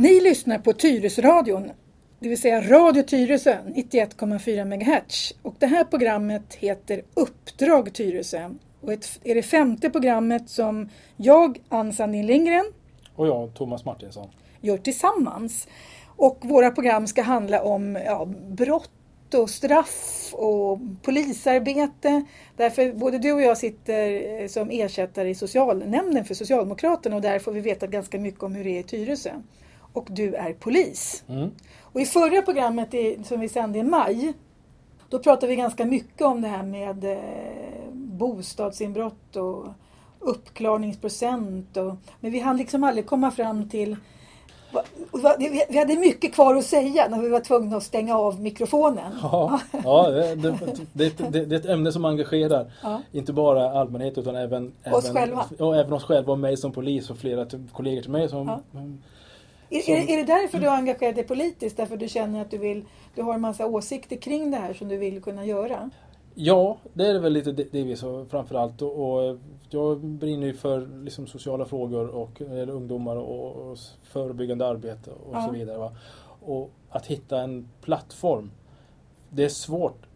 Ni lyssnar på Tyresöradion, det vill säga Radio Tyresö 91,4 MHz. Och det här programmet heter Uppdrag Tyresö. Och är det femte programmet som jag, Ann Sandin Lindgren, Och jag, Thomas Martinsson. gör tillsammans. Och våra program ska handla om ja, brott och straff och polisarbete. Därför både du och jag sitter eh, som ersättare i socialnämnden för Socialdemokraterna och där får vi veta ganska mycket om hur det är i Tyresö. Och du är polis. Mm. Och i förra programmet i, som vi sände i maj då pratade vi ganska mycket om det här med eh, bostadsinbrott och uppklarningsprocent. Och, men vi hann liksom aldrig komma fram till vi hade mycket kvar att säga när vi var tvungna att stänga av mikrofonen. Ja, ja det, det, det, det, är ett ämne som engagerar. Ja. Inte bara allmänhet utan även Oss även, själva. Ja, även oss själva och mig som polis och flera kollegor till mig som... Ja. Är, är, är det därför du har engagerat dig politiskt? Därför du känner att du vill, du har en massa åsikter kring det här som du vill kunna göra? Ja, det är väl lite det, det vi så framförallt. Och, och jag brinner ju för liksom, sociala frågor och ungdomar och, och förebyggande arbete och Ja. så vidare. Va? Och att hitta en plattform. Det är svårt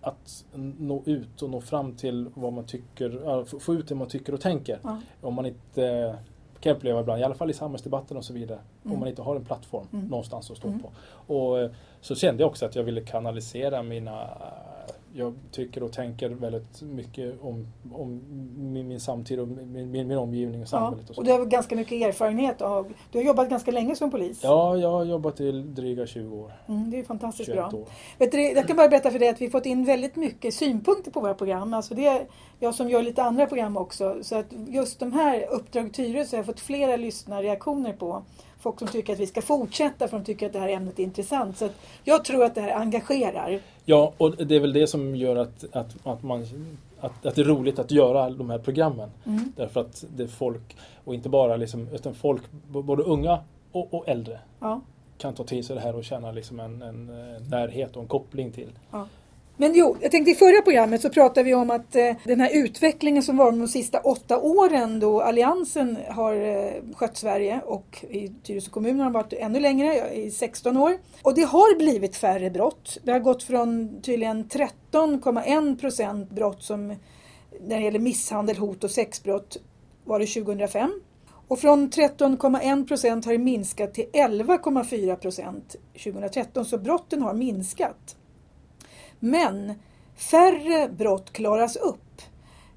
att nå ut och nå fram till vad man tycker, få ut det man tycker och tänker. Ja. Om man inte, kan jag uppleva ibland, i alla fall i samhällsdebatten och så vidare, Mm. om man inte har en plattform Mm. någonstans att stå Mm. på. Och eh, så kände jag också att jag ville kanalisera mina jag tycker och tänker väldigt mycket om, om min, min samtid och min, min, omgivning och Ja. samhället. Och så. Och du har ganska mycket erfarenhet av, du har jobbat ganska länge som polis. Ja, jag har jobbat i dryga 20 år. Mm, det är fantastiskt 21 bra. år. Vet du, jag kan bara berätta för dig att vi fått in väldigt mycket synpunkter på våra program. Alltså det är jag som gör lite andra program också. Så att just de här Uppdrag Tyresö har jag fått flera lyssnarreaktioner på. Folk som tycker att vi ska fortsätta för de tycker att det här ämnet är intressant. Så jag tror att det här engagerar. Ja, och det är väl det som gör att, att, att, man, att, att det är roligt att göra de här programmen. Mm. Därför att det är folk, och inte bara liksom, utan folk, både unga och, och äldre, Ja. kan ta till sig det här och känna liksom en, en, närhet och en koppling till. Ja. Men jo, jag tänkte i förra programmet så pratade vi om att eh, den här utvecklingen som var de sista åtta åren då Alliansen har eh, skött Sverige och i Tyresö kommun har de varit ännu längre, i 16 år. Och det har blivit färre brott. Det har gått från tydligen 13,1 procent brott som när det gäller misshandel, hot och sexbrott var det 2005. Och från 13,1 procent har det minskat till 11,4 procent 2013. Så brotten har minskat. Men färre brott klaras upp.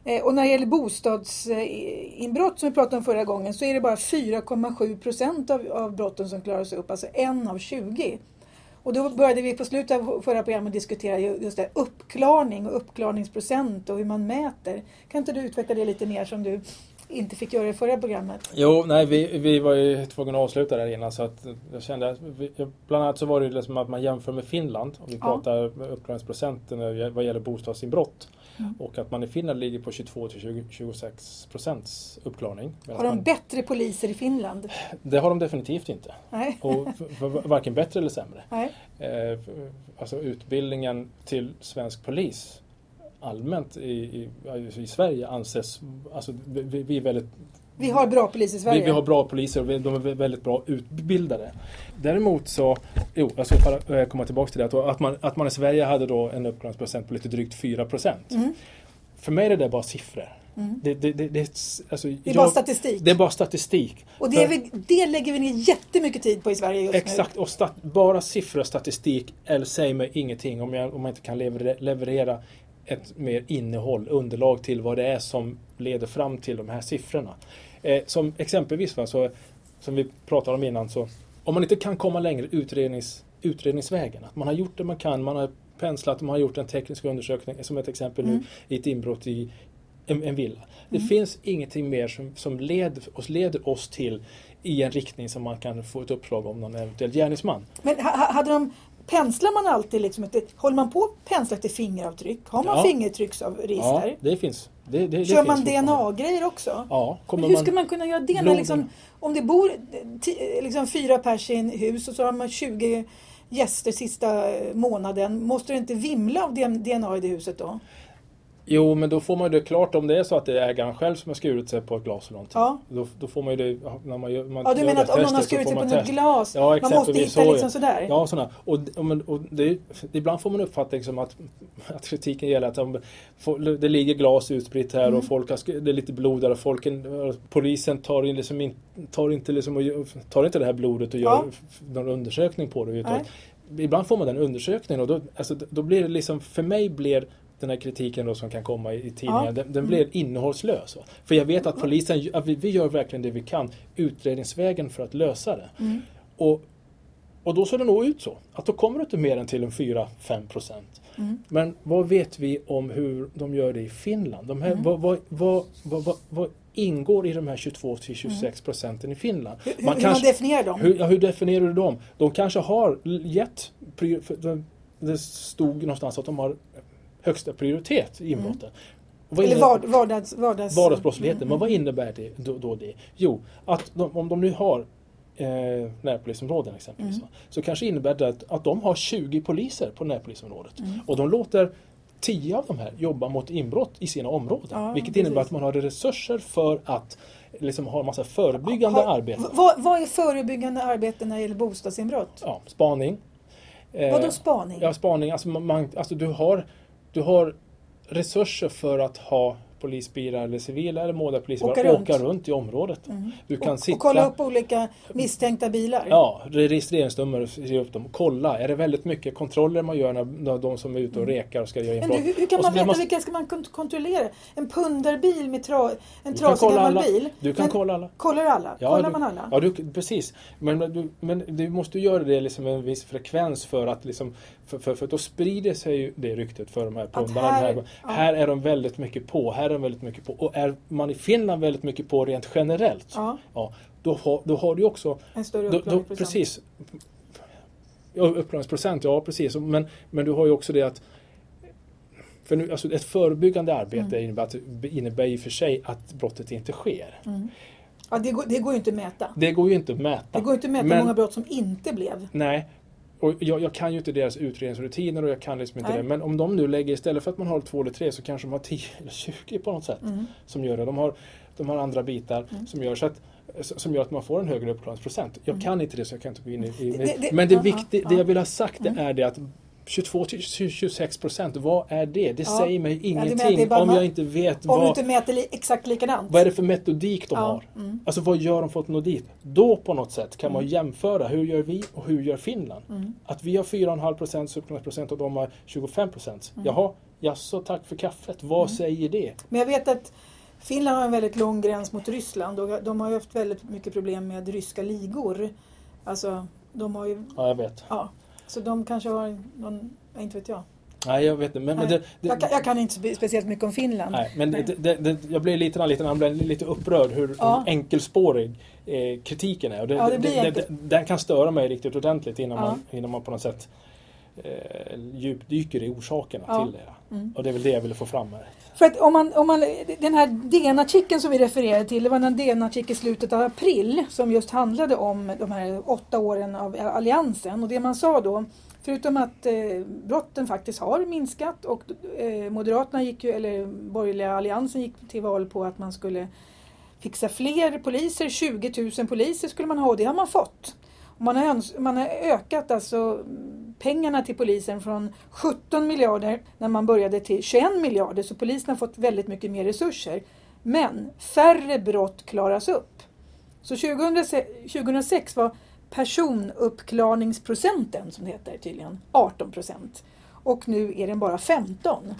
Eh, och när det gäller bostadsinbrott som vi pratade om förra gången så är det bara 4,7 procent av, av brotten som klaras upp, alltså en av 20. Och då började vi på slutet av förra programmet diskutera just det, här, uppklarning och uppklarningsprocent och hur man mäter. Kan inte du utveckla det lite mer som du inte fick göra i förra programmet? Jo, nej, vi, vi var ju tvungna att avsluta där innan så att jag kände att vi, bland annat så var det liksom att man jämför med Finland och vi Ja. pratar med uppklaringsprocenten vad gäller bostadsinbrott. Mm. Och att man i Finland ligger på 22 till 20 26 procents uppklarning. Har de man, bättre poliser i Finland? det har de definitivt inte. Nej. Och varken bättre eller sämre. Nej. Eh, alltså utbildningen till svensk polis allmänt i, i, i Sverige anses, alltså vi, vi är väldigt Vi har bra polis i Sverige. vi, vi har bra poliser och vi- de är väldigt bra utbildade. Däremot så, jo, jag ska bara, eh, komma tillbaka till det, att, att, man, att man i Sverige hade då en uppklaringsprocent på lite drygt 4 procent. Mm. För mig är det där bara siffror. Mm. Det, det, det, alltså, Det är jag- bara statistik. Det är bara statistik. Och det, vi, det lägger vi ner jättemycket tid på i Sverige just Exakt, och stat, bara siffror och statistik eller säger mig ingenting om, jag, om man inte kan leverera ett mer innehåll, underlag till vad det är som leder fram till de här siffrorna. Eh, som exempelvis, va, så, som vi pratade om innan, så om man inte kan komma längre utrednings, utredningsvägen, att man har gjort det man kan, man har penslat, man har gjort en teknisk undersökning, som ett exempel Mm. nu, i ett inbrott i en, en villa. Det Mm. finns ingenting mer som, som leder, oss, leder oss till i en riktning som man kan få ett uppslag om någon eventuell gärningsman. Men ha- ha- hade de, penslar man alltid liksom, ett, håller man på att pensla efter fingeravtryck? Har man Ja. fingertrycksregister? Ja, det finns. Det, det, det Kör finns man. DNA-grejer också? Ja, Men hur ska man kunna göra det när liksom, om det bor liksom fyra pers i en hus och så har man 20 gäster sista månaden. Måste det inte vimla av DNA i det huset då? Jo, men då får man ju det klart om det är så att det är ägaren själv som har skurit sig på ett glas eller någonting. Ja. Då, då får man ju det när man gör man Ja, du menar att om någon har skurit sig på något glas, Ja, man måste hitta så, liksom sådär. Ja, sådana. Och, och, och det, ibland får man uppfattning som att, att kritiken gäller att de, det ligger glas utspritt här Mm. och folk har, det är lite blod där och folken, polisen tar, in liksom in, tar, inte liksom och, tar inte det här blodet och gör Ja. någon undersökning på det. Utan Nej. ibland får man den undersökningen och då, alltså, då blir det liksom, för mig blir den här kritiken då som kan komma i, i tidningen, Ja. den, den Mm. blir innehållslös. Va? För jag vet att polisen, att vi, vi gör verkligen det vi kan utredningsvägen för att lösa det. Mm. Och, och då ser det nog ut så. Att då kommer det inte mer än till en 4-5 procent. Mm. Men vad vet vi om hur de gör det i Finland? De här, Mm. vad, vad, vad, vad, vad, ingår i de här 22-26 procenten i Finland? Hur, hur man definierar dem? hur, ja, hur definierar du dem? De kanske har gett, det stod någonstans att de har högsta prioritet i inbrotten. Och vad Eller vard, vardags, vardags... vardagsbrottsligheten. Mm, Men vad innebär det då, då det? Jo, att de, om de nu har eh, närpolisområden exempelvis. Mm. Så kanske innebär det att, att de har 20 poliser på närpolisområdet. Mm. Och de låter 10 av de här jobba mot inbrott i sina områden. Ja, vilket precis. innebär att man har resurser för att liksom ha en massa förebyggande Har- arbete. Vad, vad är förebyggande arbete när det gäller bostadsinbrott? Ja, spaning. Eh, Vadå spaning? Ja, spaning. Alltså, man, alltså du, har, du har resurser för att ha polisbilar eller civila eller målarpoliser Åka åka, runt. åka runt i området. Mm. Du kan och, sitta... och kolla upp olika misstänkta bilar? Ja, registreringsnummer och se upp dem. Kolla, är det väldigt mycket kontroller man gör när, när de som är ute och rekar och ska göra Mm. Inbrott? hur, hur kan man veta man- vilka ska man kont- kontrollera? En pundarbil med tra, en trasig gammal alla. bil? Du kan Men kolla alla. Kollar alla? Ja, Kollar du, man alla? Ja, du, precis. Men, men du, men du måste göra det liksom med en viss frekvens för att liksom, för, för, för då sprider sig ju det ryktet för de här pundarna. här- Här, ja. här är de väldigt mycket på, här är de väldigt mycket på. Och är man i Finland väldigt mycket på rent generellt, Ja, ja, då, har, då har du också en större upplagningsprocent. precis. Ja, upplagningsprocent, ja precis. Men, men du har ju också det att för nu, alltså ett förebyggande arbete Mm. innebär, innebär i och för sig att brottet inte sker. Mm. Ja, det, går, det går ju inte att mäta. Det går ju inte att mäta. Det går inte att mäta hur många brott som inte blev. Nej. Och jag, jag kan ju inte deras utredningsrutiner och jag kan liksom inte Nej. det. Men om de nu lägger, istället för att man har två eller tre så kanske de har 10 eller 20 på något sätt. Mm. Som gör det. De har, de har andra bitar Mm. som gör så att som gör att man får en högre uppklaringsprocent. Jag Mm. kan inte det så jag kan inte gå in i... i Det- men det, viktiga, det ja. jag vill ha sagt det Mm. är det att 22 till 26 procent, vad är det? Det Ja. säger mig Ja, ingenting bara om man- jag inte vet Om du vad, inte mäter li- exakt likadant. vad är det för metodik de Ja, har. mm. Alltså vad gör de för att nå dit? Då på något sätt kan man Mm. jämföra, hur gör vi och hur gör Finland? Mm. Att vi har 4,5 procent uppklaringsprocent och de har 25 procent. Mm. Jaha, jaså tack för kaffet. Vad Mm. säger det? Men jag vet att Finland har en väldigt lång gräns mot Ryssland och de har ju haft väldigt mycket problem med ryska ligor. Alltså, de har ju, Ja, jag vet. ja, så de kanske har någon, inte vet jag. Nej, jag vet inte. Men, men det, det, Jag kan, jag kan inte spe- speciellt mycket om Finland. Nej, men. Det, jag blir lite, lite, jag blir lite upprörd hur, Ja. enkelspårig eh, kritiken är. Och Ja, det, den kan störa mig riktigt ordentligt innan, Ja. man, innan man på något sätt eh, djupdyker i orsakerna till det. Mm. Och det är väl det jag ville få fram här. För att om man, om man, den här DN-artikeln som vi refererade till, det var en DN-artikel i slutet av april som just handlade om de här åtta åren av Alliansen. Och det man sa då, förutom att eh, brotten faktiskt har minskat och eh, Moderaterna gick ju, eller borgerliga alliansen gick till val på att man skulle fixa fler poliser, 20 000 poliser skulle man ha och det har man fått. Och man, har, man har ökat alltså pengarna till polisen från 17 miljarder när man började till 21 miljarder så polisen har fått väldigt mycket mer resurser. Men färre brott klaras upp. Så 2006, 2006 var personuppklarningsprocenten, som det heter tydligen, 18 procent. Och nu är den bara 15.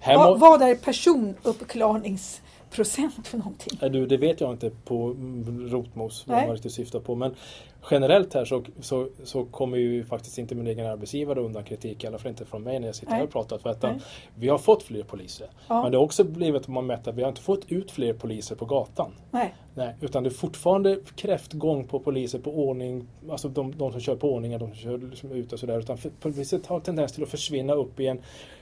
Här Va, må, vad är personuppklarningsprocent för någonting? Ja, du, det vet jag inte på rotmos vad Nej. man riktigt syftar på. Men generellt här så, så, så kommer ju faktiskt inte min egen arbetsgivare undan kritik. I alla fall inte från mig när jag sitter Nej. här och pratar. För att Nej. vi har fått fler poliser. Ja. Men det har också blivit, om man mäter, vi har inte fått ut fler poliser på gatan. Nej. Nej, utan det är fortfarande kräftgång på poliser på ordning, alltså de, de som kör på ordningar, de som kör liksom ut och sådär. Utan poliser har tendens till att försvinna upp i en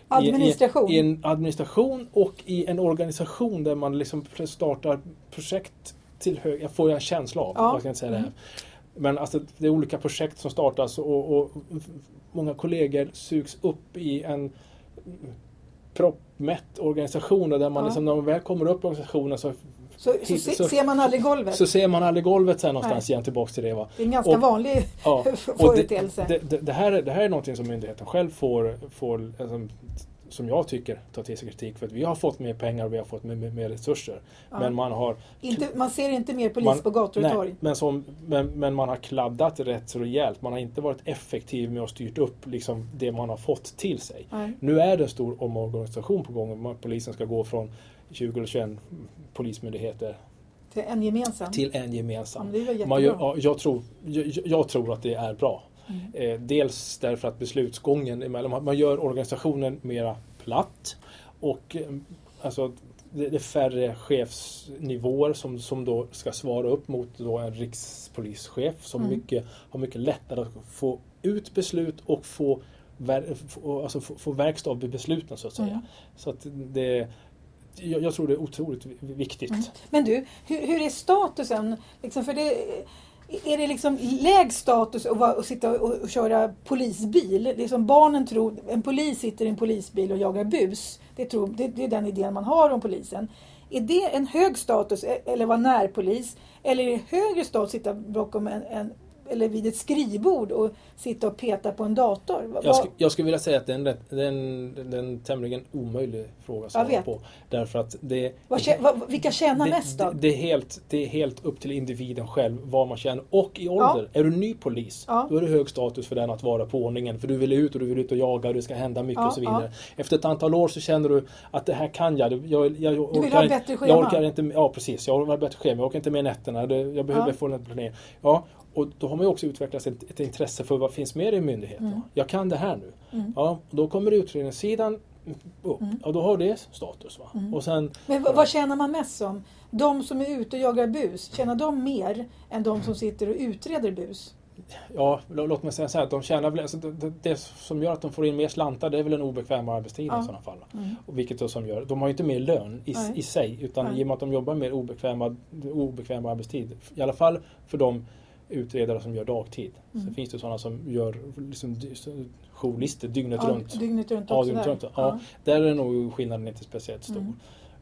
Administration. I, i, I en administration och i en organisation där man liksom startar projekt till hög, jag får en känsla av, Ja. jag inte säga det här. Mm. Men alltså det är olika projekt som startas och, och många kollegor sugs upp i en proppmätt organisation där man Ja. liksom, när man väl kommer upp i organisationen så, Så, så, se, så- ser man aldrig golvet. så ser man aldrig golvet sen någonstans igen tillbaks till det. Va? det är en ganska och- vanlig Ja, företeelse. det, det, det, här, är- det här är någonting som myndigheten själv får, får alltså, som jag tycker tar till sig kritik för att vi har fått mer pengar och vi har fått mer, mer, resurser. Ja. Men man har Inte, man ser inte mer polis Man- på gator och nej, torg. men, som, men, men man har kladdat rätt så rejält. Man har inte varit effektiv med att styrt upp liksom, det man har fått till sig. Nej. Nu är det en stor omorganisation på gång. Polisen ska gå från 20 eller 21 polismyndigheter Till en gemensam. till en ja, gemensam. jättebra. Man ja, jag, tror, jag, jag tror att det är bra. Mm. Eh, dels därför att beslutsgången emellan, man- man gör organisationen mera platt och eh, alltså, det det är färre chefsnivåer som, som då ska svara upp mot då en rikspolischef som Mm. mycket, har mycket lättare att få ut beslut och få, ver, få, alltså, få, få verkstad av besluten så att säga. Mm. Så att det, jag, jag tror det är otroligt viktigt. Mm. Men du, hur, hur är statusen? Liksom, för det, är det liksom läg status att, vara, att sitta och, och köra polisbil? Det är som barnen tror, en polis sitter i en polisbil och jagar bus. Det, tror, det, det är den idén man har om polisen. Är det en hög status, e- eller vara närpolis? Eller är det högre status att sitta bakom en, en eller vid ett skrivbord och sitta och peta på en dator? Jag, sk jag skulle vilja säga att det är en, rätt- det är en, det är en tämligen omöjlig fråga att Jag svara på. Därför att det, vad vad- vilka tjänar det, mest då? det, är helt, det är helt upp till individen själv vad man känner. Och i ålder. Är du ny polis, Ja. då är det hög status för den att vara på ordningen. För du vill ut och du vill ut och jaga och det ska hända mycket Ja, och så vidare. Efter ett antal år så känner du att det här kan jag. Jag, jag, jag Du vill orkar ha bättre Jag schema. orkar inte, ja precis, jag vill ha bättre schema. Jag orkar inte med nätterna. Jag behöver Ja. få en planering. Ja, och då har man ju också utvecklat ett, ett intresse för vad finns mer i myndigheten. Mm. Jag kan det här nu. Mm. Ja, då kommer utredningssidan upp. Mm. Ja, då har det status. Va? Mm. Och sen, Men vad, vad tjänar man mest som? De som är ute och jagar bus, tjänar de mer än de som sitter och utreder bus? ja, lå- låt mig säga så här, att de tjänar väl, alltså det, det, som gör att de får in mer slantar det är väl en obekväm arbetstid Ja. i sådana fall. Mm. Och vilket då som gör, de har ju inte mer lön i, i sig utan Nej. i och med att de jobbar mer obekväma, obekväm arbetstid. I alla fall för de utredare som gör dagtid. Mm. Så finns det sådana som gör liksom, jourlistor dygnet Ja, runt. Dygnet runt Ja, dygnet där. runt. Ja. Där är nog skillnaden inte speciellt stor. Mm.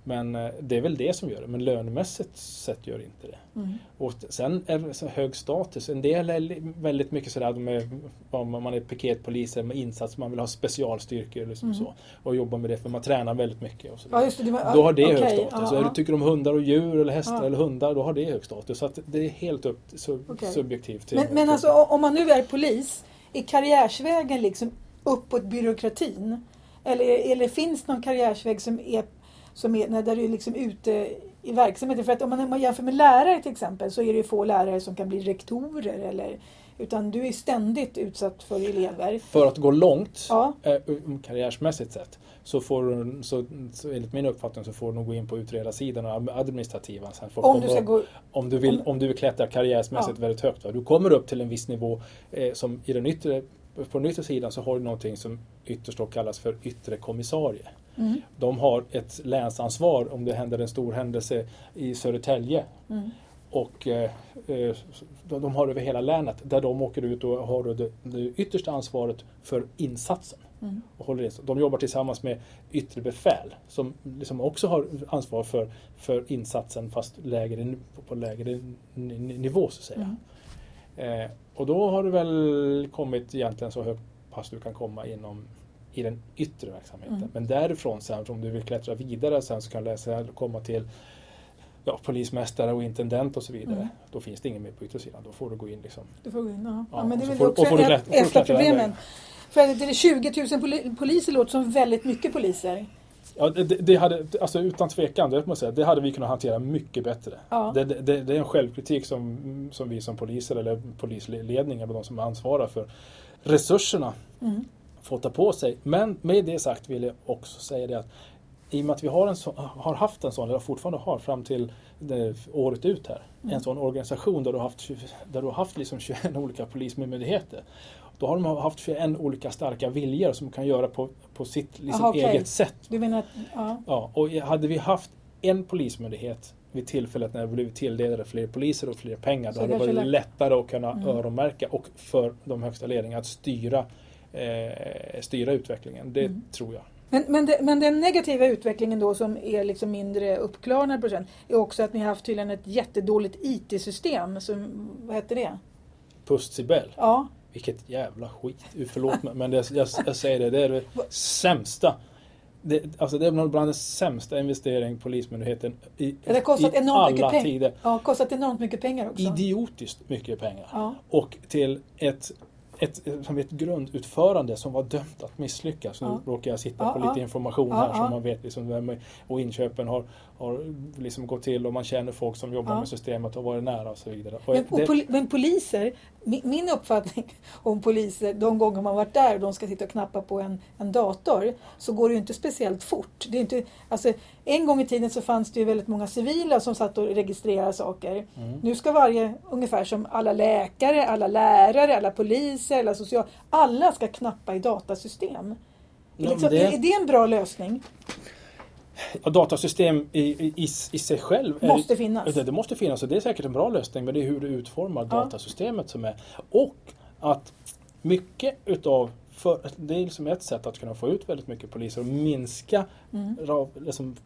Men eh, det är väl det som gör det. Men lönemässigt sett gör det inte det. Mm. Och sen är det hög status. En del är väldigt mycket sådär, de är, ja, man är piketpoliser med insats, man vill ha specialstyrkor liksom Mm. så. Och jobba med det för man tränar väldigt mycket. Och så Ja, just det. Du, Då har det hög okej, status. ja, ja. du tycker om hundar och djur eller hästar Ja. eller hundar, då har det hög status. Så det är helt upp sub, Okej. subjektivt. Men, men alltså om man nu är polis, är karriärsvägen liksom uppåt byråkratin? Eller, eller finns någon karriärsväg som är, som är när där du är liksom ute i verksamheten? För att om man, om man jämför med lärare till exempel så är det ju få lärare som kan bli rektorer. Eller, utan du är ständigt utsatt för elever. För att gå långt, Ja. eh, um, karriärsmässigt sett, så får du, så, så enligt min uppfattning så får du nog gå in på utredarsidan och administrativa. Sen får Om du ska upp- gå... om du vill, om- om du vill klättra karriärsmässigt Ja. väldigt högt. Va? Du kommer upp till en viss nivå eh, som i den yttre, på den yttre sidan så har du någonting som ytterst kallas för yttre kommissarie. Mm, De har ett länsansvar om det händer en stor händelse i Södertälje. mm, Och eh, eh, de har över hela länet där de åker ut och har det, det yttersta ansvaret för insatsen. mm. Och håller det. De jobbar tillsammans med yttre befäl som liksom också har ansvar för, för insatsen fast lägre, på, på lägre nivå så att säga. Mm. Eh, och då har du väl kommit egentligen så högt pass du kan komma inom i den yttre verksamheten. Mm. Men därifrån sen om du vill klättra vidare sen så kan du läsa, komma till ja, polismästare och intendent och så vidare. Mm. Då finns det ingen mer på yttersidan. Då får du gå in liksom. Du får gå in, ja. ja Ja, men det är väl också får ett, ett av problemen. För det är 20 000 poli- poliser låter som väldigt mycket poliser. Ja, det, det hade, alltså utan tvekan, det, måste säga, det hade vi kunnat hantera mycket bättre. Ja. Det, det, det är en självkritik som, som vi som poliser eller polisledningen och de som ansvarar för resurserna Mm. Får ta på sig. Men med det sagt vill jag också säga det att i och med att vi har, en så, har haft en sån, eller fortfarande har fram till det, året ut här, Mm. en sån organisation där du har haft, 20 där du har haft liksom 21 olika polismyndigheter. Då har de haft 21 olika starka viljor som kan göra på, på sitt liksom, Aha, okej. eget sätt. Du menar att, ja. Ja, och hade vi haft en polismyndighet vid tillfället när vi blivit tilldelade fler poliser och fler pengar, Så då hade det varit lätt- lättare att kunna Mm. öronmärka och för de högsta ledningarna att styra, eh, styra utvecklingen. Det Mm. tror jag. Men, men, det, men den negativa utvecklingen då som är liksom mindre uppklarad procent är också att ni har haft tydligen ett jättedåligt IT-system. Som, vad hette det? Pust-Sibel. Ja, Vilket jävla skit. Förlåt mig, men det, jag, jag säger det. Det är det sämsta. Det, alltså det är bland den sämsta investering Polismyndigheten i, det har kostat i enormt alla tider. Ja, kostat enormt mycket pengar också. Idiotiskt mycket pengar. Ja. Och till ett, ett, som ett grundutförande som var dömt att misslyckas. Nu Ja. råkar jag sitta Ja, på lite information Ja, här så man vet liksom vem och inköpen har, har liksom gått till och man känner folk som jobbar Ja. med systemet och varit nära och så vidare. Men, och poli, men poliser, min, min uppfattning om poliser, de gånger man varit där och de ska sitta och knappa på en, en dator, så går det ju inte speciellt fort. Det är inte, alltså, en gång i tiden så fanns det ju väldigt många civila som satt och registrerade saker. Mm. Nu ska varje, ungefär som alla läkare, alla lärare, alla poliser, alla social, alla ska knappa i datasystem. Ja, liksom, det- Är det en bra lösning? Datasystem i, i, i, sig själv är- Måste finnas. Det, det måste finnas och det är säkert en bra lösning men det är hur du utformar Ja. datasystemet som är. Och att mycket utav för, det är liksom ett sätt att kunna få ut väldigt mycket poliser och minska Mm. liksom,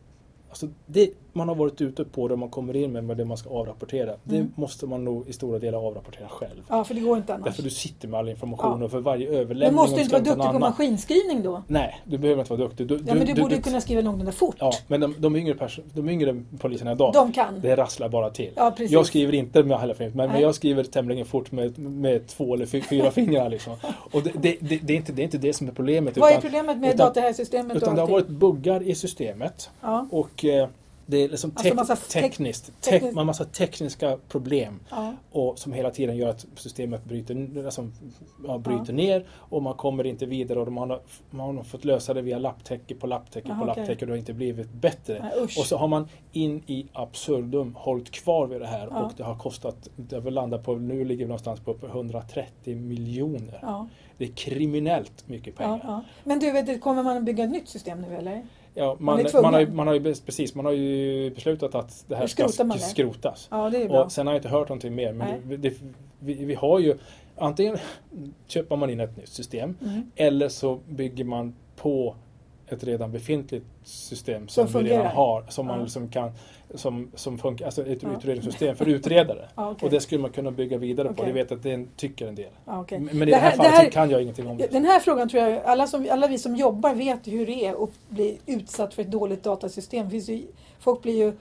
alltså det man har varit ute på det man kommer in med, med det man ska avrapportera. Det Mm. måste man nog i stora delar avrapportera själv. Ja, för det går inte annars. Därför du sitter med all information Ja. och för varje överlämning måste du om inte vara duktig på annan- maskinskrivning då? Nej, du behöver inte vara duktig. Du, Ja, men du, borde kunna skriva någorlunda fort. Ja, men de, de, yngre de yngre poliserna idag, De kan. det rasslar bara till. Ja, precis. Jag skriver inte med hela fingret, men, men jag skriver tämligen fort med, med två eller fy, fyra fingrar. Liksom. Och det, det, det, det, är inte, det är inte det som är problemet. Vad är utan- problemet med utan- Utan det har varit buggar i systemet. Ja. Och eh, det är liksom Alltså tek- massa tek- tekniskt, teknis- tek- man har massa tekniska problem. Ja. Och som hela tiden gör att systemet bryter, alltså, ja, bryter ner och man kommer inte vidare och man har, man har fått lösa det via lapptäcke på lapptäcke Jaha, på lapptäcke och det har inte blivit bättre. Nej. Och så har man in i absurdum hållit kvar vid det här Ja. och det har kostat, det har väl landat på, nu ligger vi någonstans på uppe 130 miljoner. Ja. Det är kriminellt mycket Ja, pengar. ja. Men du, vet, kommer man att bygga ett nytt system nu eller? Ja, Man man, har ju, man har ju precis, man har ju beslutat att det här ska det. skrotas. Ja, det är bra. Och sen har jag inte hört någonting mer. Men det, det, vi, vi har ju antingen köper man in ett nytt system Mm. eller så bygger man på ett redan befintligt system som, Som vi redan har. Som man liksom kan, som, som funkar, alltså ett Ja. utredningssystem för utredare. Ja, okej. Och det skulle man kunna bygga vidare på. Okej. Jag vet att det tycker en del. Ja, okej. Men i det här, fallet så kan jag ingenting om det. Den här frågan tror jag, alla, som, alla vi som jobbar vet hur det är att bli utsatt för ett dåligt datasystem. Det ju, folk blir ju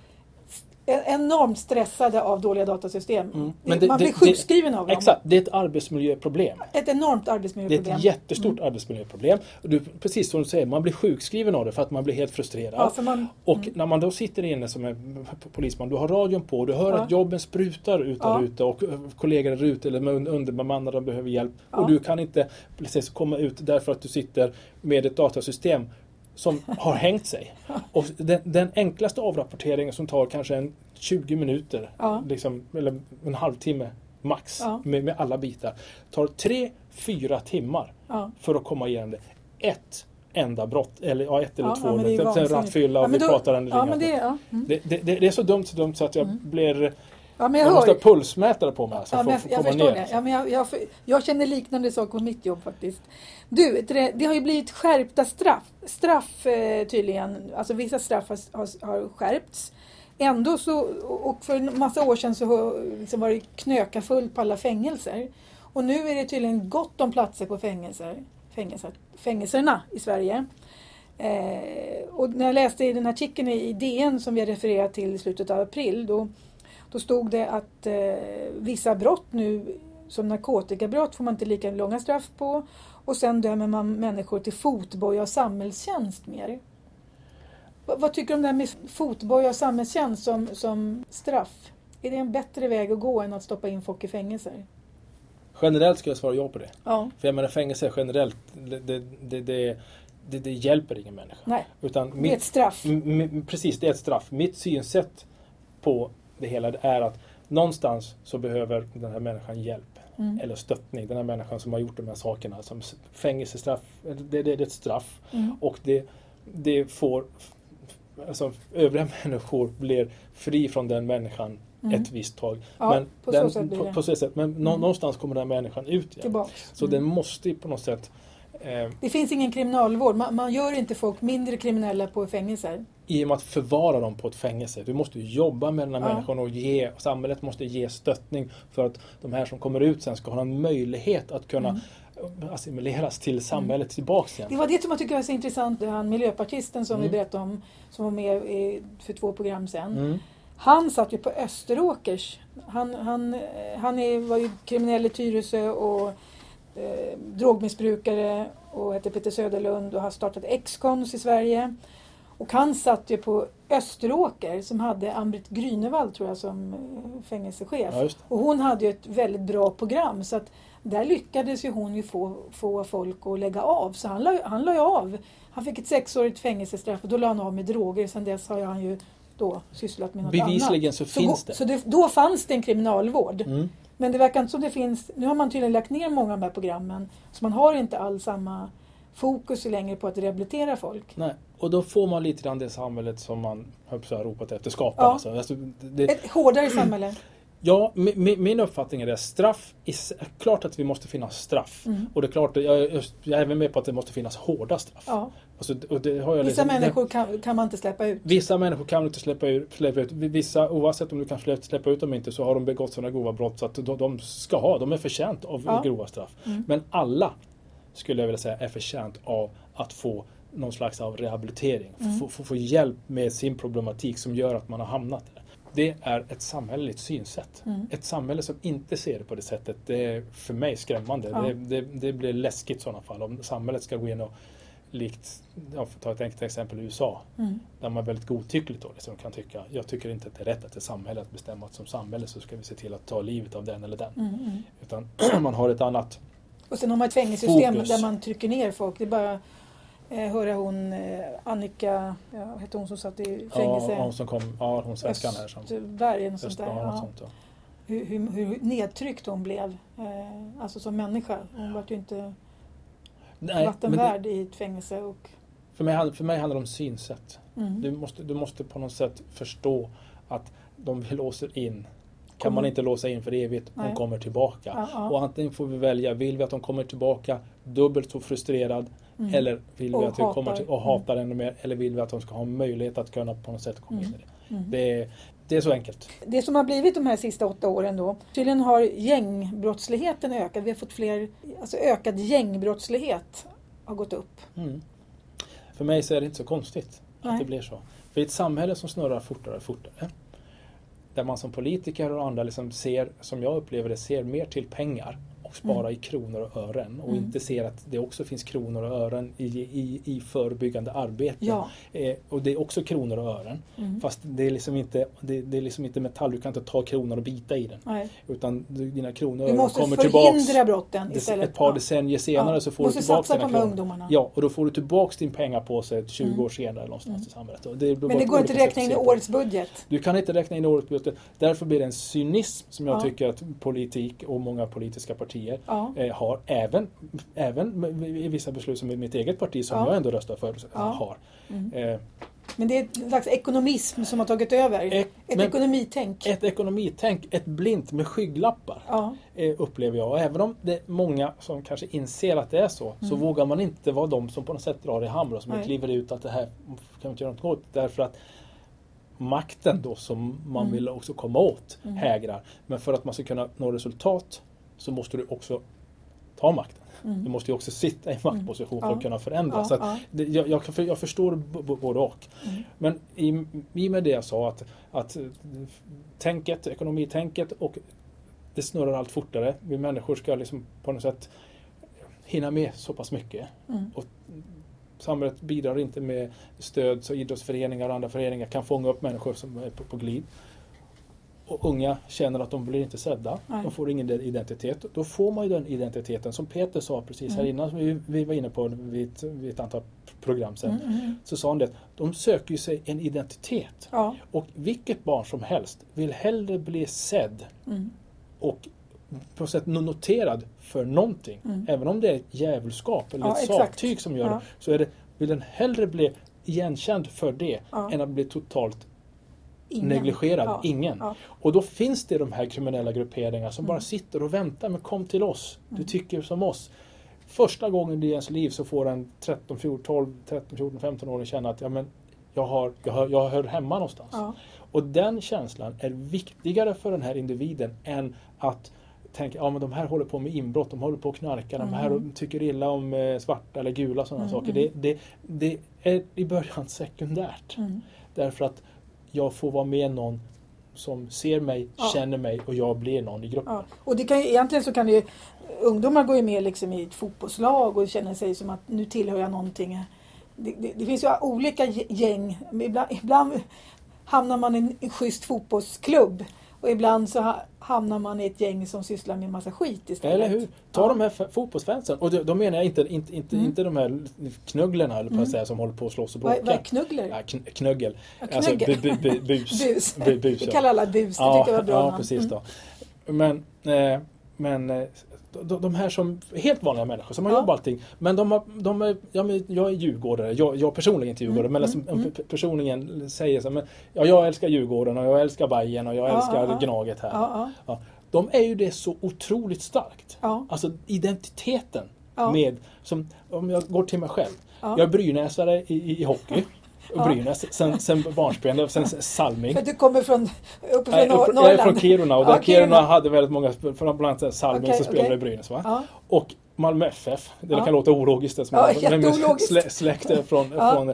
enormt stressade av dåliga datasystem. Mm. Det- Man blir det- sjukskriven av dem. Exakt, det är ett arbetsmiljöproblem. Ett enormt Det är arbetsmiljöproblem. ett jättestort arbetsmiljöproblem. Och du, precis som du säger, man blir sjukskriven av det för att man blir helt frustrerad. Ja, man, Och när man då sitter inne som en polisman, du har radion på, du hör Ja. att jobben sprutar ut där Ja. ute och eh, kollegor är ute eller underbemannade behöver hjälp. Och du kan inte precis komma ut därför att du sitter med ett datasystem som har hängt sig. Och den, den enklaste avrapporteringen som tar kanske en 20 minuter, Ja. liksom, eller en halvtimme max Ja. med, med alla bitar, tar 3-4 timmar ja. för att komma igenom det. Ett enda brott, eller ja, ett eller två. ja, Sen rattfylla och vi pratar en men det, ja. Mm. det, det, det, är så dumt, så dumt så att jag blir... ja, men Jag, jag måste hör. ha pulsmätare på mig alltså, Ja, jag, jag förstår ner. det. Ja, men jag, jag, jag känner liknande saker på mitt jobb faktiskt. Du, det, har ju blivit skärpta straff. Straff eh, tydligen, alltså vissa straff har, har, har skärpts. Ändå så, och för en massa år sedan så liksom var det knöka fullt på alla fängelser. Och nu är det tydligen gott om platser på fängelser, fängelser, fängelserna i Sverige. Eh, och när jag läste i den artikeln i DN som vi refererat till i slutet av april då, då stod det att eh, vissa brott nu, som narkotikabrott, får man inte lika långa straff på. Och sen dömer man människor till fotboja och samhällstjänst mer. Va, vad tycker du om det här med fotboja och samhällstjänst som, som straff? Är det en bättre väg att gå än att stoppa in folk i fängelser? Generellt ska jag svara ja på det. Ja. För jag menar fängelse generellt, det, det, det, det, hjälper ingen människa. Nej, Utan det är ett mitt, straff. precis, det är ett straff. Mitt synsätt på det hela är att någonstans så behöver den här människan hjälp. Mm. Eller stöttning. Den här människan som har gjort de här sakerna. Som fängelsestraff, det, det, det är ett straff. Mm. Och det, det får alltså, övriga människor blir fri från den människan Mm. ett visst tag. Ja, men på så den, sätt blir på, på så sätt. Men Mm. någonstans kommer den här människan ut igen. Tillbaks. Så Mm. den måste på något sätt Det finns ingen kriminalvård. Man, man gör inte folk mindre kriminella på fängelser. I och med att förvara dem på ett fängelse. Du måste jobba med den här Ja. människan och ge, samhället måste ge stöttning för att de här som kommer ut sen ska ha en möjlighet att kunna Mm. assimileras till samhället tillbaks igen. Det var det som jag tycker var så intressant. Han miljöpartisten som Mm. vi berättade om, som var med i, för två program sedan. Mm. Han satt ju på Österåkers. Han, han, eh, han är, var ju kriminell i Tyresö och eh, drogmissbrukare och heter Peter Söderlund och har startat X-Cons i Sverige. Och han satt ju på Österåker som hade Ann-Britt Grünewald tror jag som eh, fängelsechef. Ja. Och hon hade ju ett väldigt bra program så att där lyckades ju hon ju få, få folk att lägga av. Så han la, han la ju av. Han fick ett sexårigt fängelsestraff och då la han av med droger. Sen dess har han ju då sysslat med något Bevisligen annat. så Så, finns gå- det. så det. Då fanns det en kriminalvård. Mm. Men det verkar inte som det finns. Nu har man tydligen lagt ner många av de här programmen. Så man har inte alls samma fokus längre på att rehabilitera folk. Nej. Och då får man lite grann det samhället som man säga, ropat efter skapa. Ja. Alltså, alltså, det, Ett hårdare samhälle. Ja, mi- mi- min uppfattning är det. Straff, är klart att vi måste finnas straff. Mm. Och det är klart, jag, jag jag är även med på att det måste finnas hårda straff. Ja. Alltså, Vissa liksom- människor kan, kan man inte släppa ut. Vissa människor kan du inte släppa ut, släppa ut. Vissa, oavsett om du kan släppa, släppa ut dem inte, så har de begått sådana grova brott så att de, de ska ha, de är förtjänt av Ja. grova straff. Mm. Men alla, skulle jag vilja säga, är förtjänt av att få någon slags av rehabilitering. Mm. Få, få, få hjälp med sin problematik som gör att man har hamnat där. Det är ett samhälleligt synsätt. Mm. Ett samhälle som inte ser det på det sättet, det är för mig skrämmande. Ja. Det, det, det blir läskigt i sådana fall. Om samhället ska gå in och likt, ja, för att ta ett enkelt exempel, USA. Mm. Där man väldigt godtyckligt då liksom kan tycka, jag tycker inte att det är rätt att det är samhället att bestämma att som samhälle så ska vi se till att ta livet av den eller den. Mm, mm. Utan man har ett annat, Och sen har man ett fängelsesystem Fokus. där man trycker ner folk. Det är bara höra hon eh, Annika, ja, hette hon som satt i ja, fängelse? hon som kom, ja hon svenskan här som Östberg något sånt där. ja, Ja. sånt, ja. Hur, hur, hur nedtryckt hon blev. Eh, alltså som människa. Hon var ju inte Nej, men det, vattenvärd i ett fängelse. Och, för, mig, för mig handlar det om synsätt. mm. Du måste, du måste på något sätt förstå att de vi låser in kan man inte låsa in för evigt, Nej. kommer tillbaka. ja, ja. Och antingen får vi välja, vill vi att de kommer tillbaka dubbelt så frustrerad Mm. eller vill vi Och att de kommer till, och hatar ännu mer eller vill vi att de ska ha möjlighet att kunna på något sätt komma in i det. Mm. Det är, det är så enkelt. Det som har blivit de här sista åtta åren då. Tydligen har gängbrottsligheten ökat. Vi har fått fler, alltså ökad gängbrottslighet har gått upp. Mm. För mig så är det inte så konstigt Nej. att det blir så. För i ett samhälle som snurrar fortare och fortare där man som politiker och andra liksom ser, som jag upplever det, ser mer till pengar och spara i kronor och ören och Mm. inte ser att det också finns kronor och ören i, i, i förebyggande arbete. Ja. Eh, och det är också kronor och ören. Mm. Fast det är, liksom inte, det, det är liksom inte metall, du kan inte ta kronan och bita i den. Nej. Utan du- dina kronor och ören måste kommer förhindra tillbaks brotten des- istället. ett par Ja. decennier senare Ja. så får måste du tillbaka dina kronor. ungdomarna. Ja, och då får du tillbaks din pengapåse 20 Mm. år senare någonstans i samhället. Det Men det går inte att räkna in i årets budget. Du kan inte räkna in i årets budget. Därför blir det en cynism som jag Ja. tycker att politik och många politiska partier Ja. eh, har. Även, även i vissa beslut som i mitt eget parti som Ja. jag ändå röstar för har. Mm. Eh, Men det är ett slags ekonomism som har tagit över. Ek- ett ekonomitänk. ett ekonomitänk, ett blint med skygglappar. Ja. eh, upplever jag. Och även om det är många som kanske inser att det är så, så Mm. vågar man inte vara de som på något sätt drar i som Nej. kliver ut att det här kan vi inte göra något åt. Därför att makten då som man Mm. vill också komma åt Mm. hägrar. Men för att man ska kunna nå resultat så måste du också ta makten. Du Mm. måste ju också sitta i maktposition för Ja. att kunna förändra. Ja, så ja. det, jag, jag, jag förstår både och. Mm. Men i, i och med det jag sa att, att eh, tänket, ekonomitänket och det snurrar allt fortare. Vi människor ska liksom på något sätt hinna med så pass mycket. Mm. Och samhället bidrar inte med stöd så idrottsföreningar och andra föreningar kan fånga upp människor som är på, på glid. Och unga känner att de blir inte sedda. Nej. De får ingen identitet. Då får man ju den identiteten som Peter sa precis här Mm. innan, som vi, vi var inne på vid ett, vid ett antal program sedan. Mm, mm. Så sa han det, de söker ju sig en identitet. Ja. Och vilket barn som helst vill hellre bli sedd Mm. och på något sätt noterad för någonting. Mm. Även om det är djävulskap eller Ja, ett saktyg som gör Ja. det. Så är det, vill den hellre bli igenkänd för det än att bli totalt Ingen. negligerad. Ja. Ingen. Ja. Och då finns det de här kriminella grupperingar som Mm. bara sitter och väntar. Men kom till oss. Du Mm. tycker som oss. första gången i ens liv så får en 13, 14, 12, 13, 14, 15 åring känna att ja, men jag, har, jag, hör, jag hör hemma någonstans. Ja. Och den känslan är viktigare för den här individen än att tänka ja de här håller på med inbrott, de håller på att knarka, de här tycker illa om eh, svarta eller gula sådana saker. Det, det, det är i början sekundärt. Mm. Därför att jag får vara med någon som ser mig, Ja. känner mig och jag blir någon i gruppen. Ja. Och det kan ju, egentligen så kan ju, ungdomar ju med liksom i ett fotbollslag och känner sig som att nu tillhör jag någonting. Det, det, det finns ju olika gäng. Ibland, ibland hamnar man i en schysst fotbollsklubb och ibland så ha- hamnar man i ett gäng som sysslar med massa skit istället. Eller hur? Ta Ja. de här fotbollsfansen. Och då, menar jag inte, inte, inte, Mm. inte de här knugglarna eller på att säga, som håller på att slåss och Vad, bråka. vad är knuggler? Ja, kn- knöggel. Ja, Alltså bu, knöggel. bu, bu, bus. Bus. Bu, bus Vi kallar alla bus, det ja, tyckte jag var bra Ja, namn. precis Mm. då. Men, eh, men eh, de, här som helt vanliga människor som har Ja. jobb och allting. Men de, har, de är, jag är djurgårdare. Jag, jag personligen inte djurgårdare. Mm, men liksom, mm, p- personligen säger så men, ja, jag älskar Djurgården och jag älskar Bajen och jag Ja, älskar ja. Gnaget här. Ja, ja. De är ju det så otroligt starkt. Alltså identiteten med, som, om jag går till mig själv. Ja. Jag är brynäsare i, i, i hockey. Och Ja. Brynäs, sen, sen barnsben, och sen Salming. För du kommer från, uppifrån Nej, Nor- upp- jag Norrland. är från Kiruna och Ja, där Kiruna Kiruna. hade väldigt många, från bland annat Salming Okej, som spelade okej. i Brynäs. Va? Ja. Och Malmö FF, det Ja. kan låta ologiskt det som Ja, är- men jätteologiskt. slä- släkte från, Ja. från,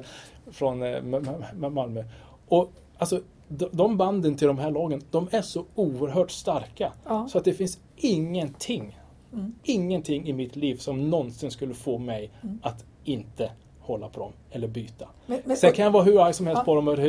från eh, M- Malmö. Och alltså, de, de banden till de här lagen, de är så oerhört starka. Ja. Så att det finns ingenting, Mm. ingenting i mitt liv som någonsin skulle få mig att inte hålla på dem eller byta. Men- men- Sen kan jag vara hur arg som helst Ja. på dem och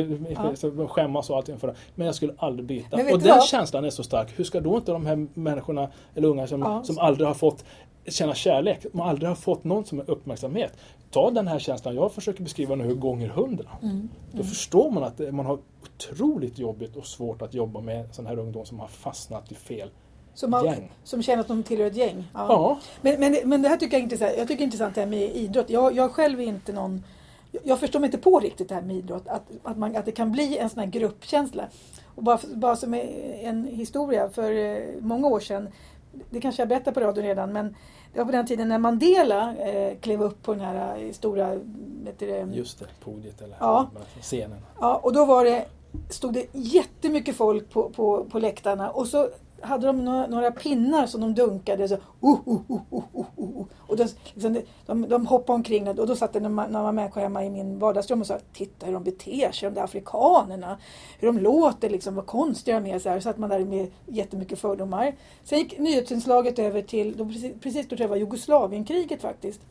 Ja. skämmas och allting för det. Men jag skulle aldrig byta. Och den vad? känslan är så stark. Hur ska då inte de här människorna eller unga som, Ja. som aldrig har fått känna kärlek, som aldrig har fått någon som är uppmärksamhet. Ta den här känslan jag försöker beskriva nu gånger hundra. Mm. Då förstår man att man har otroligt jobbigt och svårt att jobba med sån här ungdom som har fastnat i fel Som, har, som känner att de tillhör ett gäng. Ja. Ja. Men, men, men det här tycker jag är intressant. Jag tycker det är intressant det här med idrott. Jag, jag själv är inte någon... jag- förstår mig inte på riktigt det här med idrott. Att, att, man, att det kan bli en sån här gruppkänsla. Och bara, bara som en historia. För eh, många år sedan, det kanske jag berättat på radion redan, men det var på den tiden när Mandela eh, klev upp på den här eh, stora... Vet det, Just det, podiet eller Ja. scenen. Ja, och då var det, stod det jättemycket folk på, på, på läktarna och så hade de några, några pinnar som de dunkade. Så, oh, oh, oh, Och då, liksom, de, de, de hoppade omkring och då satt det några människor hemma i min vardagsrum och sa Titta hur de beter sig, de där afrikanerna. Hur de låter, liksom, vad konstiga de är. Så, här, så man där med jättemycket fördomar. Sen gick nyhetsinslaget över till, då precis, precis då tror jag var Jugoslavienkriget faktiskt.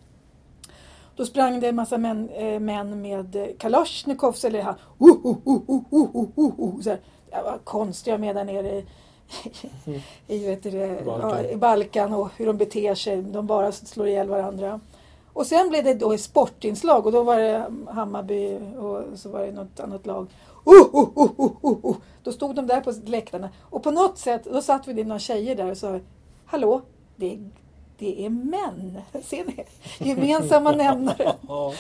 Då sprang det en massa män, eh, män med kalasjnikovs eller här, oh, oh, oh, oh, oh, oh, oh, så här, konstiga med där nere i i, vet du, Balkan. Ja, i Balkan och hur de beter sig. De bara slår ihjäl varandra. Och sen blev det då ett sportinslag och då var det Hammarby och så var det något annat lag. Uh, uh, uh, uh, uh, uh. Då stod de där på läktarna och på något sätt, då satt vi några tjejer där och sa Hallå, det är, det är män. Ser ni? Gemensamma nämnare. Ja.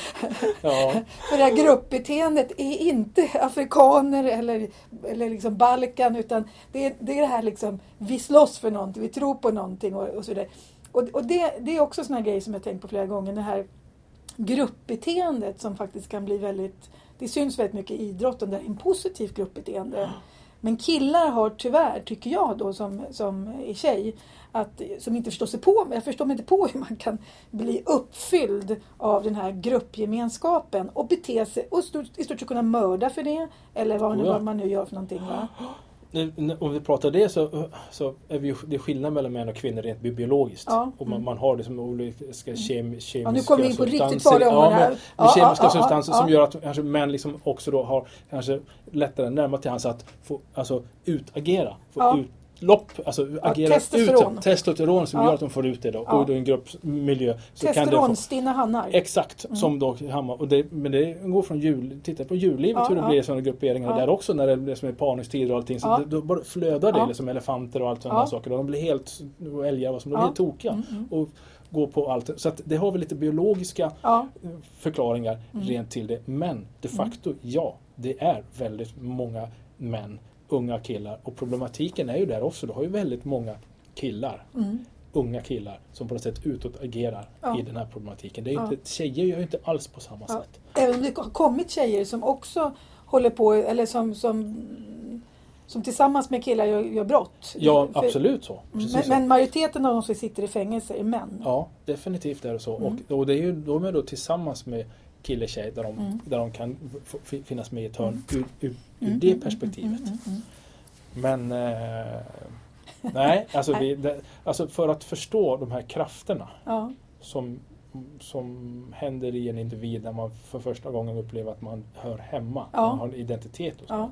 ja. För det här gruppbeteendet är inte afrikaner eller, eller liksom Balkan utan det är, det är det här liksom, vi slåss för någonting, vi tror på någonting och, och vidare. Och, och det, det är också såna grejer som jag tänkt på flera gånger. Det här gruppbeteendet som faktiskt kan bli väldigt, det syns väldigt mycket i idrotten, det är en positivt gruppbeteende. Men killar har tyvärr, tycker jag då som, som är tjej, att, som inte förstår sig på, jag förstår mig inte på hur man kan bli uppfylld av den här gruppgemenskapen och bete sig och stort, i stort sett kunna mörda för det. Eller vad, Oh ja. vad man nu gör för någonting. Va? Nu, Om vi pratar det så, så är vi det är skillnad mellan män och kvinnor rent bi- biologiskt. Ja. Och man, Mm. man har liksom olika kem, kemiska Ja, nu kommer vi in på riktigt substanser. farliga områden ja, men, Ja, kemiska substanser som gör att kanske män liksom också då har kanske lättare närmare till hands att få alltså, utagera. Få Ja. Utlopp, alltså agera testosteron. ut. Testosteron som gör att de får ut det då. Och då i en gruppmiljö så kan det få Testosteronstinna hannar. Exakt, Mm. som då Hammar. Och det, men det går från jul, titta på djurlivet Ja, hur det blir sådana grupperingar där också när det blir som är parningstider och allting. Så då bara flödar det liksom elefanter och allt sådana Ja. saker. Och de blir helt, och älgar och så, de blir helt tokiga. Mm, mm. Och går på allt. Så att det har vi lite biologiska Ja, eh, förklaringar Mm. rent till det. Men de facto, ja, det är väldigt många män, unga killar. Och problematiken är ju där också. Du har ju väldigt många killar mm. unga killar som på något sätt utåt agerar Ja. i den här problematiken. Det är Ja. inte, tjejer gör ju inte alls på samma Ja. sätt. Även om det har kommit tjejer som också håller på, eller som, som, som tillsammans med killar gör, gör brott. Ja, För- absolut så. Precis Men, så. men majoriteten av de som sitter i fängelse är män. Ja, definitivt är det så. Mm. Och, och det är ju, de är då tillsammans med kille tjej där de, Mm. där de kan finnas med i ett hörn ur, ur, ur Mm, det mm, perspektivet. mm, mm, mm. Men eh, nej, alltså, vi, det, alltså för att förstå de här krafterna Ja, som, som händer i en individ när man för första gången upplever att man hör hemma, Ja. man har en identitet och så. ja,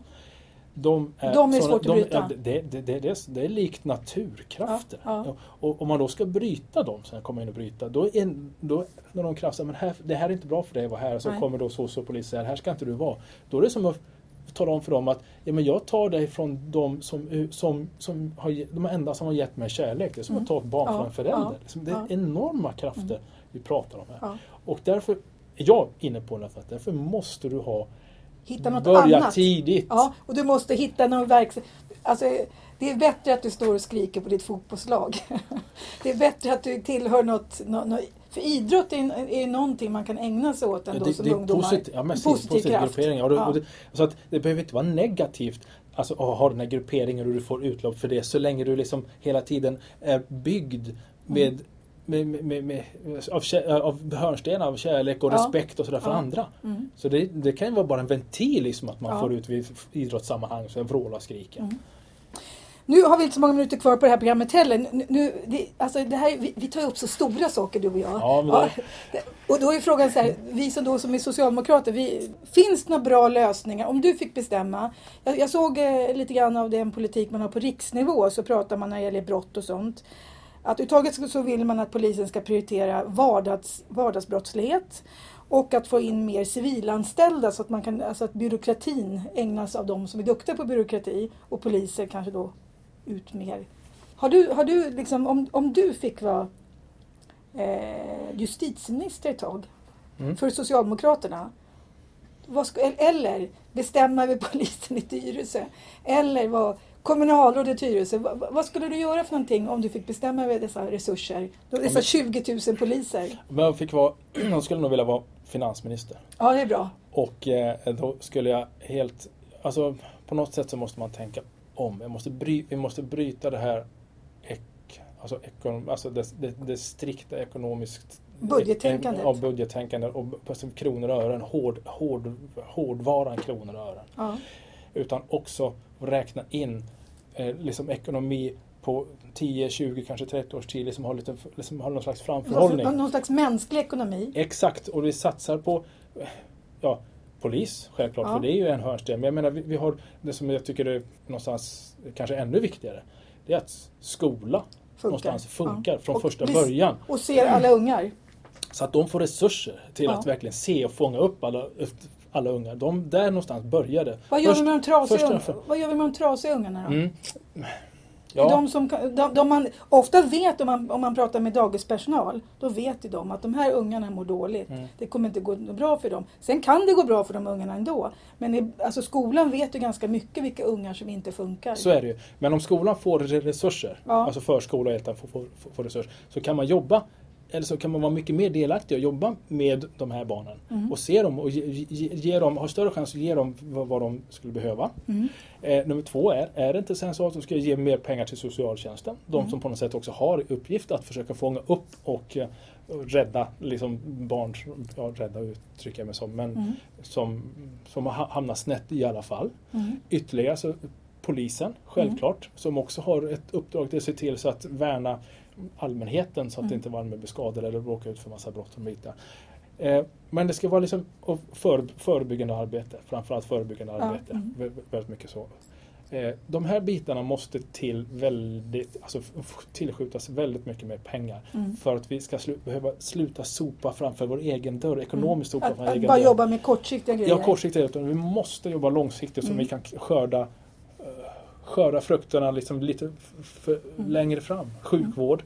De är, De är såna- svårt att bryta. det, det, det, det, är, likt naturkrafter. Ja, ja. Och om man då ska bryta dem, så här, komma in och bryta, då är då, när de krafsar, men här, det här är inte bra för dig att vara här, så Nej. kommer då sociopolis säger, här ska inte du vara. Då är det som att tala om för dem att ja, men jag tar dig från de som, som, som har, de enda som har gett mig kärlek. Det är som Mm. att ta ett barn Ja, från en förälder. ja, det är ja. enorma krafter Mm. vi pratar om här. Och därför är jag inne på det, att därför måste du ha Hitta något börja annat. tidigt. Ja, och du måste hitta någon verksamhet. Alltså, det är bättre att du står och skriker på ditt fotbollslag. Det är bättre att du tillhör något, nå- nå- för idrott är, är någonting man kan ägna sig åt ändå det, som det ungdomar. positiv, ja, men En positiv, positiv kraft. gruppering. Och det, Ja. och det, så att det behöver inte vara negativt alltså, att ha den här grupperingen och du får utlopp för det så länge du liksom hela tiden är byggd med, med, med, med, med, av, kä- av hörnstenar av kärlek och Ja. respekt och sådär för Ja. andra. Mm. Så det, det kan ju vara bara en ventil liksom att man Ja. får ut vid idrottssammanhang, så vråla och skrika. Mm. Nu har vi inte så många minuter kvar på det här programmet heller. Nu, det, alltså det här, vi, vi tar upp så stora saker du och jag. Ja, det- och då är frågan så här, vi som då som är socialdemokrater, vi, finns det några bra lösningar? Om du fick bestämma. Jag, jag såg eh, lite grann av den politik man har på riksnivå, så pratar man när det gäller brott och sånt. Att uttaget så- vill man att polisen ska prioritera vardags, vardagsbrottslighet och att få in mer civilanställda så att, man kan, alltså att byråkratin ägnas av de som är duktiga på byråkrati och poliser kanske då ut mer. Har du, har du liksom, om, om du fick vara eh, justitieminister ett tag Mm. för Socialdemokraterna ska, eller bestämma över polisen i Tyresö eller vara kommunalråd i Tyresö. Vad, vad- skulle du göra för någonting om du fick bestämma över dessa resurser? Dessa men- 20 000 poliser. Men jag fick vara, jag skulle nog vilja vara finansminister. Ja, det är bra. Och eh, då skulle jag helt, alltså på något sätt så måste man tänka om. Jag måste bry, vi måste bryta det här ek, alltså, ekon, alltså det, det, det strikta ekonomiskt Budgettänkandet. Ja, budgettänkande och kronor och ören, hård, hård, hårdvaran kronor och ören. Ja. Utan också räkna in eh, liksom ekonomi på 10, 20, kanske 30 års tid, liksom ha, lite, liksom ha någon slags framförhållning. Någon, någon slags mänsklig ekonomi. Exakt, och vi satsar på ja, polis, självklart, Ja. för det är ju en hörnsten. Men jag menar, vi, vi har det som jag tycker är någonstans kanske ännu viktigare. Det är att skola Funkar. någonstans funkar Ja. från Och första början. Och ser alla ungar. Så att de får resurser till Ja. att verkligen se och fånga upp alla, alla unga. De, där någonstans började. Vad gör, Först- vi med de trasiga, unga, vad gör vi med de trasiga ungarna då? Mm. Ja. De som, de, de man ofta vet om man, om man pratar med dagispersonal, då vet ju de att de här ungarna mår dåligt. Mm. Det kommer inte gå bra för dem. Sen kan det gå bra för de ungarna ändå. Men i, alltså skolan vet ju ganska mycket vilka ungar som inte funkar. så är det ju. Men om skolan får re- resurser, Ja. alltså förskola och eltan får, får, får, får resurser, så kan man jobba eller så kan man vara mycket mer delaktig och jobba med de här barnen. Mm. Och se dem och ge, ge, ge dem, ha större chans att ge dem vad, vad de skulle behöva. Mm. Eh, nummer två är, är det inte sen så att de ska ge mer pengar till socialtjänsten? De Mm. som på något sätt också har uppgift att försöka fånga upp och eh, rädda liksom barn, ja, rädda uttrycker jag mig som, men Mm. som, som har ha- hamnat snett i alla fall. Mm. Ytterligare så polisen, självklart, som också har ett uppdrag att se till så att värna allmänheten så att Mm. inte allmänheten blir skadad eller råkar ut för massa brott och. Eh, men det ska vara liksom för, förebyggande arbete, framförallt förebyggande Ja, arbete. mm. Vä- vä- Väldigt mycket så. Eh, de här bitarna måste till väldigt, alltså tillskjutas väldigt mycket mer pengar Mm. för att vi ska slu, behöva sluta sopa framför vår egen dörr, ekonomiskt sopa Att, framför vår att egen bara dörr. jobba med kortsiktiga grejer. Ja, kortsiktigt. utan Vi måste jobba långsiktigt så Mm. vi kan skörda, skörda frukterna liksom lite Mm. längre fram. Sjukvård.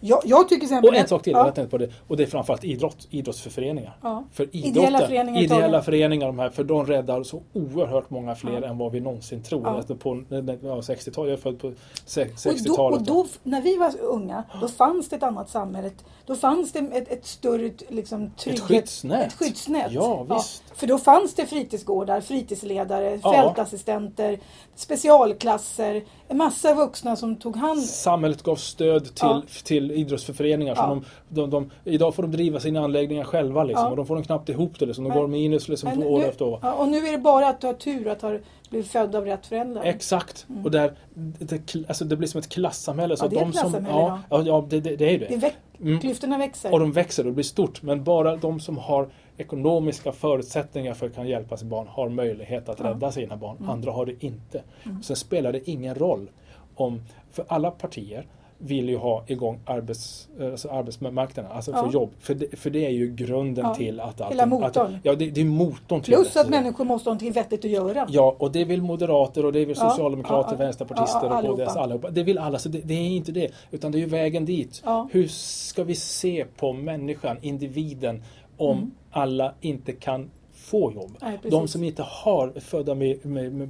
Jag, jag tycker exempel... Och en sak till, ja. jag tänkte på det. Och det är framförallt idrott, idrottsföreningar. Ja. För idrotten, Ideella föreningar ideella föreningar de här, för de räddar så oerhört många fler Ja. än vad vi någonsin tror. Alltså På ja, 60-talet, jag är född på se- Och då, 60-talet. och då, när vi var unga, då fanns det ett annat samhälle. Då fanns det ett, ett större liksom, trygghet, skyddsnät. Ett skyddsnät. Ja, visst. För då fanns det fritidsgårdar, fritidsledare, Ja. fältassistenter, specialklasser, en massa vuxna som tog hand Samhället gav stöd till, Ja. till idrottsföreningar. Ja. de, de, de, idag får de driva sina anläggningar själva. Liksom, Ja. och de får de knappt ihop det. Liksom. De Nej. går minus liksom, Men år nu, efter år. och nu är det bara att du har tur att ha blivit född av rätt föräldrar. Exakt. Och där, det, alltså det blir som ett klassamhälle. Så Ja, det är ett som, klassamhälle, ja, ja, ja, det, det, det är det det. väx, Mm. Klyftorna växer. Och de växer och det blir stort. Men bara de som har ekonomiska förutsättningar för att kunna hjälpa sina barn har möjlighet att rädda sina barn. Mm. Andra har det inte. Mm. Sen spelar det ingen roll om, för alla partier vill ju ha igång arbets, alltså arbetsmarknaden, alltså Ja. för jobb. För det, för det är ju grunden Ja. till att Hela motorn. Att, ja, det, det är motorn till Plus det. att människor måste ha någonting vettigt att göra. Ja, och det vill moderater och det vill Ja, socialdemokrater, vänsterpartister och allihopa. KDS allihopa. Det vill alla, så det, det är inte det. Utan det är ju vägen dit. Hur ska vi se på människan, individen, om Mm. alla inte kan få jobb? Nej. De som inte har är födda med, med, med,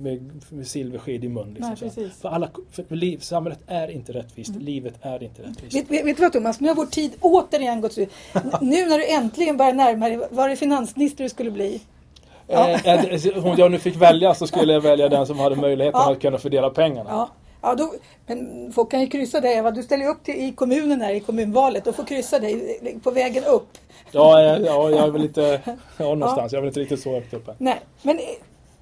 med, silversked i mun. Liksom, Nej, för alla, för liv, samhället är inte rättvist, Mm. livet är inte rättvist. Vet, vet, vet du vad Thomas, nu har vår tid återigen gått slut. Nu när du äntligen börjar närma dig, var det finansminister du skulle bli? Ja. Eh, eh, om jag nu fick välja så skulle jag välja den som hade möjligheten Ja. att kunna fördela pengarna. Ja, ja då, men folk kan ju kryssa dig Eva. Du ställer upp till, i kommunen här i kommunvalet och får kryssa dig på vägen upp. Ja, eh, ja, jag är väl inte, ja någonstans, jag är väl inte riktigt så högt uppe. Nej, men eh,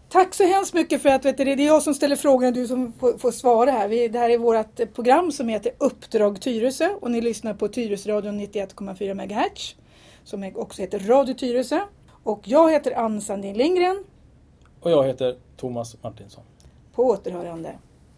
tack så hemskt mycket för att vet du, det är jag som ställer frågorna och du som får, får svara här. Vi, det här är vårt eh, program som heter Uppdrag Tyresö och ni lyssnar på Tyresöradion 91,4 MHz som också heter Radio Tyresö. Och jag heter Ann Sandin Lindgren. Och jag heter Thomas Martinsson. På återhörande.